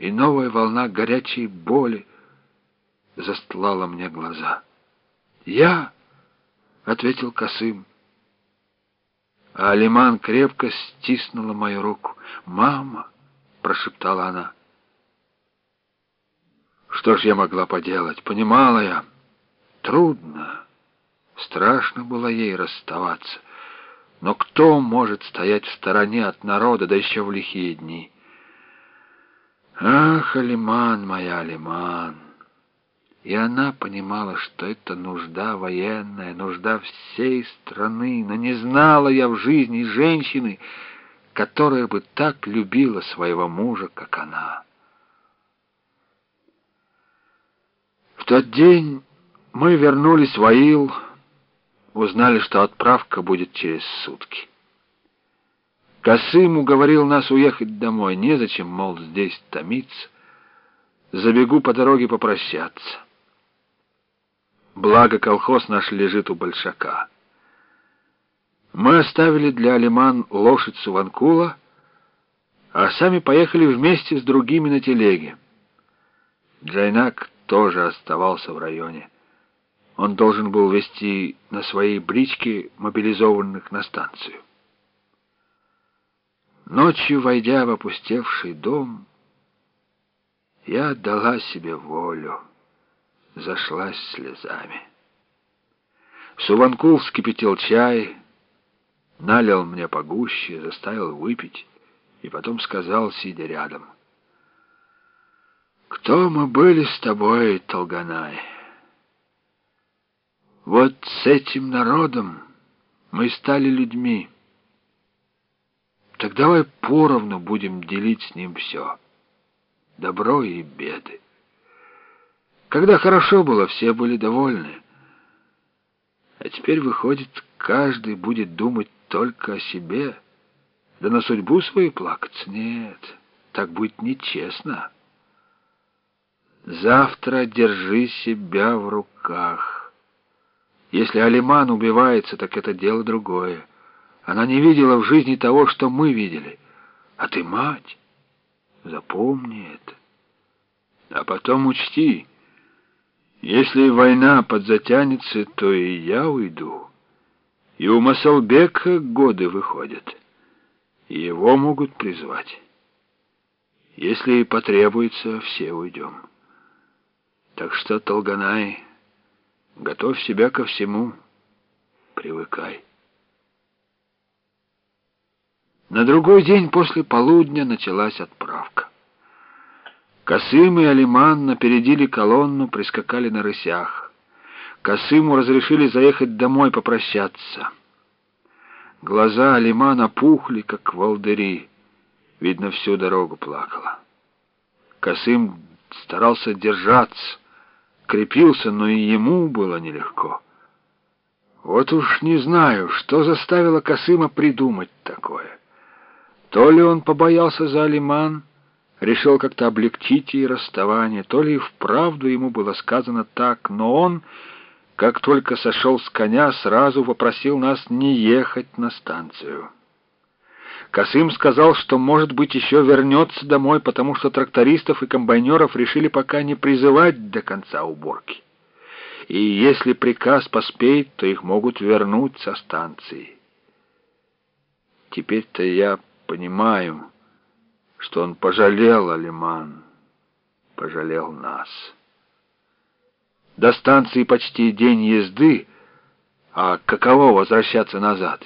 и новая волна горячей боли застлала мне глаза. «Я?» — ответил Косым. А Алиман крепко стиснула мою руку. «Мама!» — прошептала она. Что ж я могла поделать? Понимала я. Трудно. Страшно было ей расставаться. Но кто может стоять в стороне от народа, да еще в лихие дни? Ах, Алиман моя, Алиман! И она понимала, что это нужда военная, нужда всей страны, но не знала я в жизни женщины, которая бы так любила своего мужа, как она. В тот день мы вернулись в Аил, узнали, что отправка будет через сутки. Косым уговорил нас уехать домой. Незачем, мол, здесь томиться. Забегу по дороге попрощаться. Благо колхоз наш лежит у Большака. Мы оставили для Алиман лошадь Суванкула, а сами поехали вместе с другими на телеге. Джайнак тоже оставался в районе. Он должен был вести на своей бричке мобилизованных на станцию. Ночью, войдя в опустевший дом, я отдала себе волю, зашлась слезами. Суванкул вскипятил чай, налил мне погуще, заставил выпить и потом сказал, сидя рядом, «Кто мы были с тобой, Толганай? Вот с этим народом мы стали людьми». Так давай поровну будем делить с ним все. Добро и беды. Когда хорошо было, все были довольны. А теперь, выходит, каждый будет думать только о себе. Да на судьбу свою плакаться нет. Так будет нечестно. Завтра держи себя в руках. Если Алиман убивается, так это дело другое. Она не видела в жизни того, что мы видели. А ты мать. Запомни это. А потом учти, если война подзатянется, то и я уйду. И у Масалбека годы выходят. И его могут призвать. Если потребуется, все уйдем. Так что, Толганай, готовь себя ко всему, привыкай. На другой день после полудня началась отправка. Касым и Алиман напередили колонну, прискакали на рысях. Касыму разрешили заехать домой попрощаться. Глаза Алимана пухли, как волдыри. Видно, всю дорогу плакала. Касым старался держаться, крепился, но и ему было нелегко. Вот уж не знаю, что заставило Касыма придумать такое. То ли он побоялся за Алиман, решил как-то облегчить ей расставание, то ли и вправду ему было сказано так, но он, как только сошел с коня, сразу попросил нас не ехать на станцию. Касым сказал, что, может быть, еще вернется домой, потому что трактористов и комбайнеров решили пока не призывать до конца уборки. И если приказ поспеет, то их могут вернуть со станции. Теперь-то я Понимаю, что он пожалел Алиман, пожалел нас. До станции почти день езды, а каково возвращаться назад?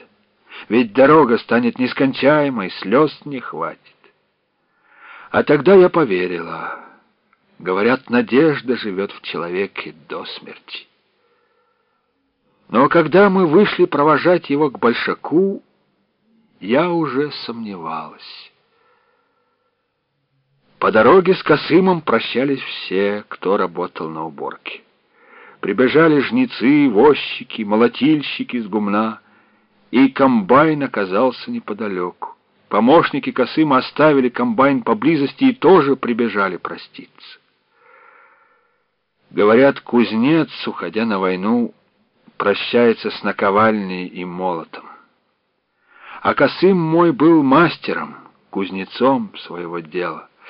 Ведь дорога станет нескончаемой, слез не хватит. А тогда я поверила. Говорят, надежда живет в человеке до смерти. Но когда мы вышли провожать его к Большаку, я уже сомневалась. По дороге с Косымом прощались все, кто работал на уборке. Прибежали жнецы, возчики, молотильщики с гумна, и комбайн оказался неподалеку. Помощники Косыма оставили комбайн поблизости и тоже прибежали проститься. Говорят, кузнец, уходя на войну, прощается с наковальней и молотом. А Косым мой был мастером, кузнецом своего дела.